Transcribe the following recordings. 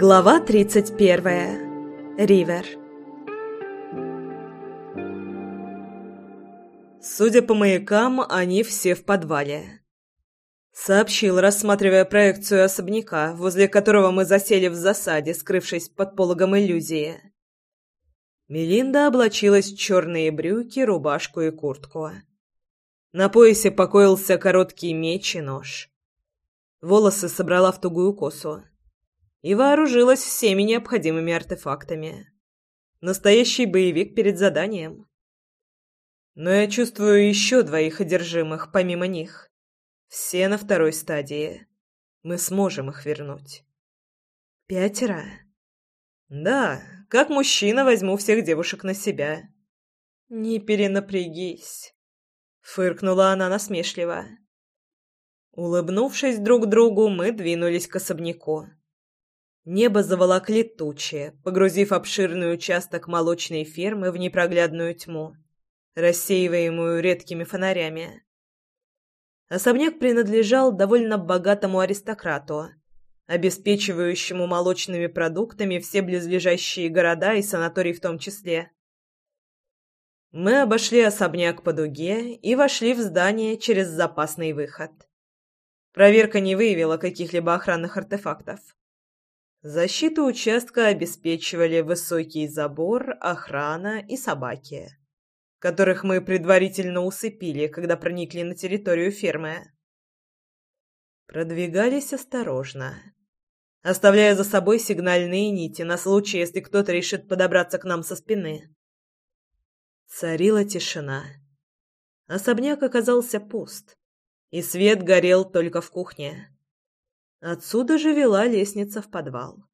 Глава 31. Ривер. Судя по маякам, они все в подвале. Сообщил, рассматривая проекцию особняка, возле которого мы засели в засаде, скрывшись под пологом иллюзии. Мелинда облачилась в черные брюки, рубашку и куртку. На поясе покоился короткий меч и нож. Волосы собрала в тугую косу и вооружилась всеми необходимыми артефактами. Настоящий боевик перед заданием. Но я чувствую еще двоих одержимых, помимо них. Все на второй стадии. Мы сможем их вернуть. Пятеро? Да, как мужчина возьму всех девушек на себя. Не перенапрягись. Фыркнула она насмешливо. Улыбнувшись друг другу, мы двинулись к особняку. Небо заволокли тучи, погрузив обширный участок молочной фермы в непроглядную тьму, рассеиваемую редкими фонарями. Особняк принадлежал довольно богатому аристократу, обеспечивающему молочными продуктами все близлежащие города и санатории в том числе. Мы обошли особняк по дуге и вошли в здание через запасный выход. Проверка не выявила каких-либо охранных артефактов. Защиту участка обеспечивали высокий забор, охрана и собаки, которых мы предварительно усыпили, когда проникли на территорию фермы. Продвигались осторожно, оставляя за собой сигнальные нити на случай, если кто-то решит подобраться к нам со спины. Царила тишина. Особняк оказался пуст, и свет горел только в кухне. Отсюда же вела лестница в подвал.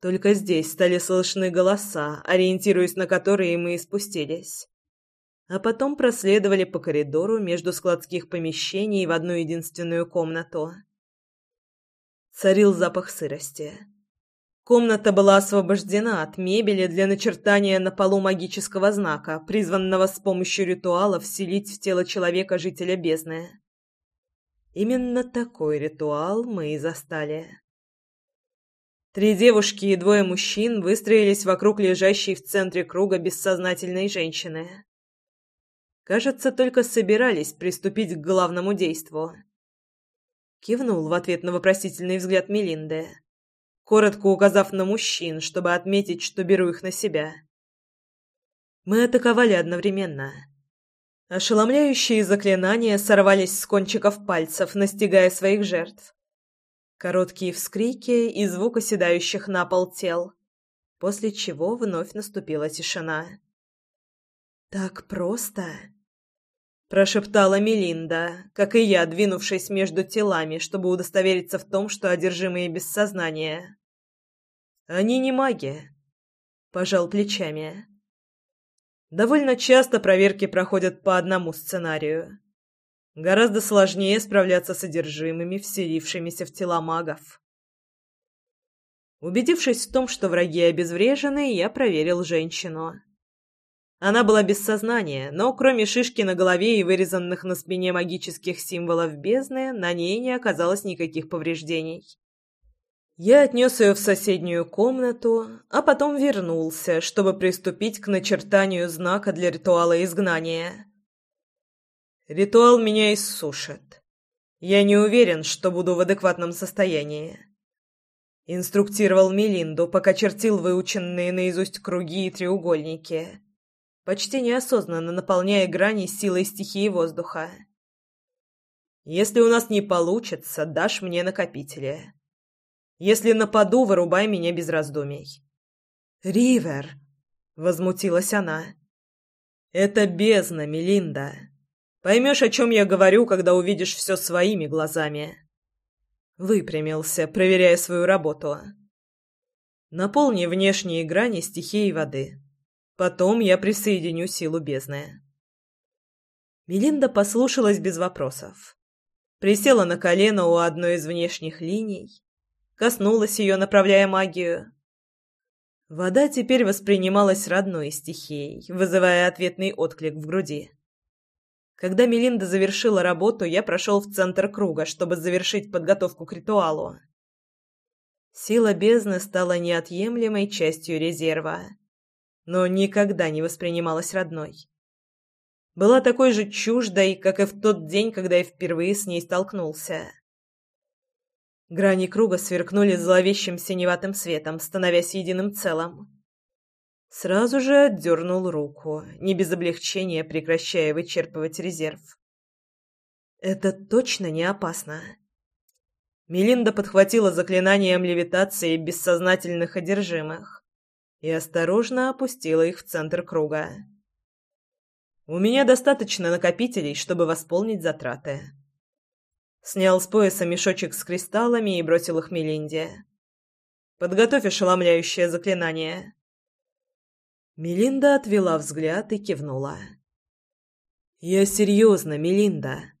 Только здесь стали слышны голоса, ориентируясь на которые мы и спустились. А потом проследовали по коридору между складских помещений в одну единственную комнату. Царил запах сырости. Комната была освобождена от мебели для начертания на полу магического знака, призванного с помощью ритуала вселить в тело человека жителя бездны. Именно такой ритуал мы и застали. Три девушки и двое мужчин выстроились вокруг лежащей в центре круга бессознательной женщины. Кажется, только собирались приступить к главному действу. Кивнул в ответ на вопросительный взгляд Мелинды, коротко указав на мужчин, чтобы отметить, что беру их на себя. Мы атаковали одновременно — Ошеломляющие заклинания сорвались с кончиков пальцев, настигая своих жертв. Короткие вскрики и звук оседающих на пол тел, после чего вновь наступила тишина. «Так просто?» — прошептала Мелинда, как и я, двинувшись между телами, чтобы удостовериться в том, что одержимые без сознания. «Они не маги», — пожал плечами. Довольно часто проверки проходят по одному сценарию. Гораздо сложнее справляться с содержимыми, вселившимися в тела магов. Убедившись в том, что враги обезврежены, я проверил женщину. Она была без сознания, но кроме шишки на голове и вырезанных на спине магических символов бездны, на ней не оказалось никаких повреждений. Я отнес ее в соседнюю комнату, а потом вернулся, чтобы приступить к начертанию знака для ритуала изгнания. Ритуал меня иссушит. Я не уверен, что буду в адекватном состоянии. Инструктировал Мелинду, пока чертил выученные наизусть круги и треугольники, почти неосознанно наполняя грани силой стихии воздуха. Если у нас не получится, дашь мне накопители. Если нападу, вырубай меня без раздумий. Ривер, возмутилась она. Это бездна, Мелинда. Поймешь, о чем я говорю, когда увидишь все своими глазами. Выпрямился, проверяя свою работу. Наполни внешние грани стихией воды. Потом я присоединю силу бездны. Мелинда послушалась без вопросов. Присела на колено у одной из внешних линий коснулась ее, направляя магию. Вода теперь воспринималась родной стихией, вызывая ответный отклик в груди. Когда Мелинда завершила работу, я прошел в центр круга, чтобы завершить подготовку к ритуалу. Сила бездны стала неотъемлемой частью резерва, но никогда не воспринималась родной. Была такой же чуждой, как и в тот день, когда я впервые с ней столкнулся. Грани круга сверкнули зловещим синеватым светом, становясь единым целым. Сразу же отдернул руку, не без облегчения прекращая вычерпывать резерв. «Это точно не опасно?» Мелинда подхватила заклинанием левитации бессознательных одержимых и осторожно опустила их в центр круга. «У меня достаточно накопителей, чтобы восполнить затраты». Снял с пояса мешочек с кристаллами и бросил их Мелинде. «Подготовь ошеломляющее заклинание». Мелинда отвела взгляд и кивнула. «Я серьезно, Мелинда.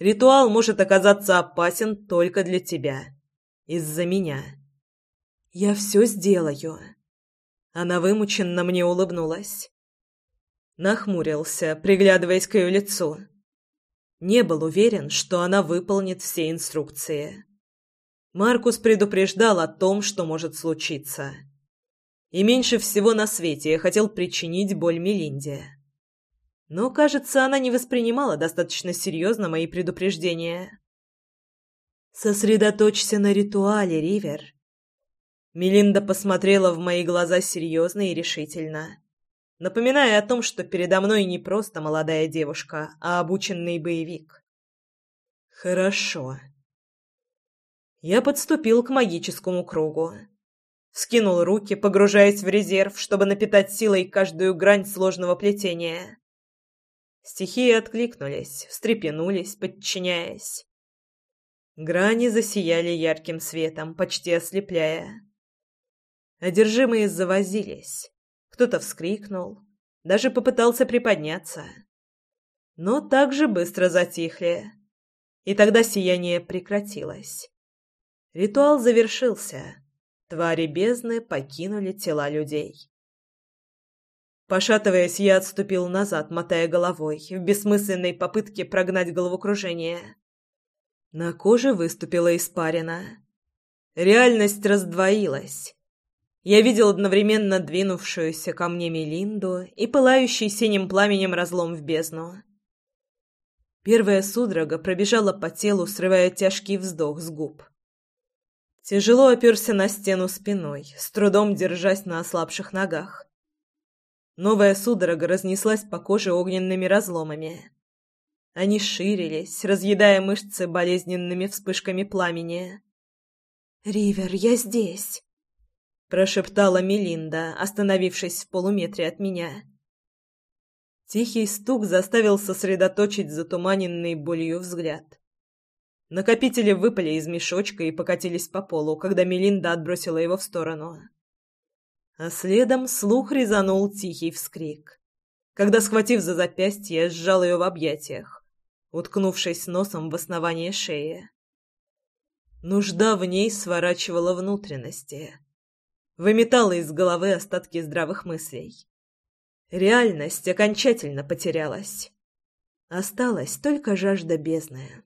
Ритуал может оказаться опасен только для тебя. Из-за меня. Я все сделаю». Она вымученно мне улыбнулась. Нахмурился, приглядываясь к ее лицу. Не был уверен, что она выполнит все инструкции. Маркус предупреждал о том, что может случиться. И меньше всего на свете я хотел причинить боль Мелинде. Но, кажется, она не воспринимала достаточно серьезно мои предупреждения. «Сосредоточься на ритуале, Ривер». Мелинда посмотрела в мои глаза серьезно и решительно напоминая о том, что передо мной не просто молодая девушка, а обученный боевик. Хорошо. Я подступил к магическому кругу. Скинул руки, погружаясь в резерв, чтобы напитать силой каждую грань сложного плетения. Стихии откликнулись, встрепенулись, подчиняясь. Грани засияли ярким светом, почти ослепляя. Одержимые завозились кто-то вскрикнул, даже попытался приподняться. Но так же быстро затихли, и тогда сияние прекратилось. Ритуал завершился. Твари бездны покинули тела людей. Пошатываясь, я отступил назад, мотая головой, в бессмысленной попытке прогнать головокружение. На коже выступила испарина. Реальность раздвоилась. Я видел одновременно двинувшуюся ко мне Мелинду и пылающий синим пламенем разлом в бездну. Первая судорога пробежала по телу, срывая тяжкий вздох с губ. Тяжело оперся на стену спиной, с трудом держась на ослабших ногах. Новая судорога разнеслась по коже огненными разломами. Они ширились, разъедая мышцы болезненными вспышками пламени. «Ривер, я здесь!» Прошептала Мелинда, остановившись в полуметре от меня. Тихий стук заставил сосредоточить затуманенный болью взгляд. Накопители выпали из мешочка и покатились по полу, когда Мелинда отбросила его в сторону. А следом слух резанул тихий вскрик, когда, схватив за запястье, сжал ее в объятиях, уткнувшись носом в основание шеи. Нужда в ней сворачивала внутренности выметала из головы остатки здравых мыслей. Реальность окончательно потерялась. Осталась только жажда бездны.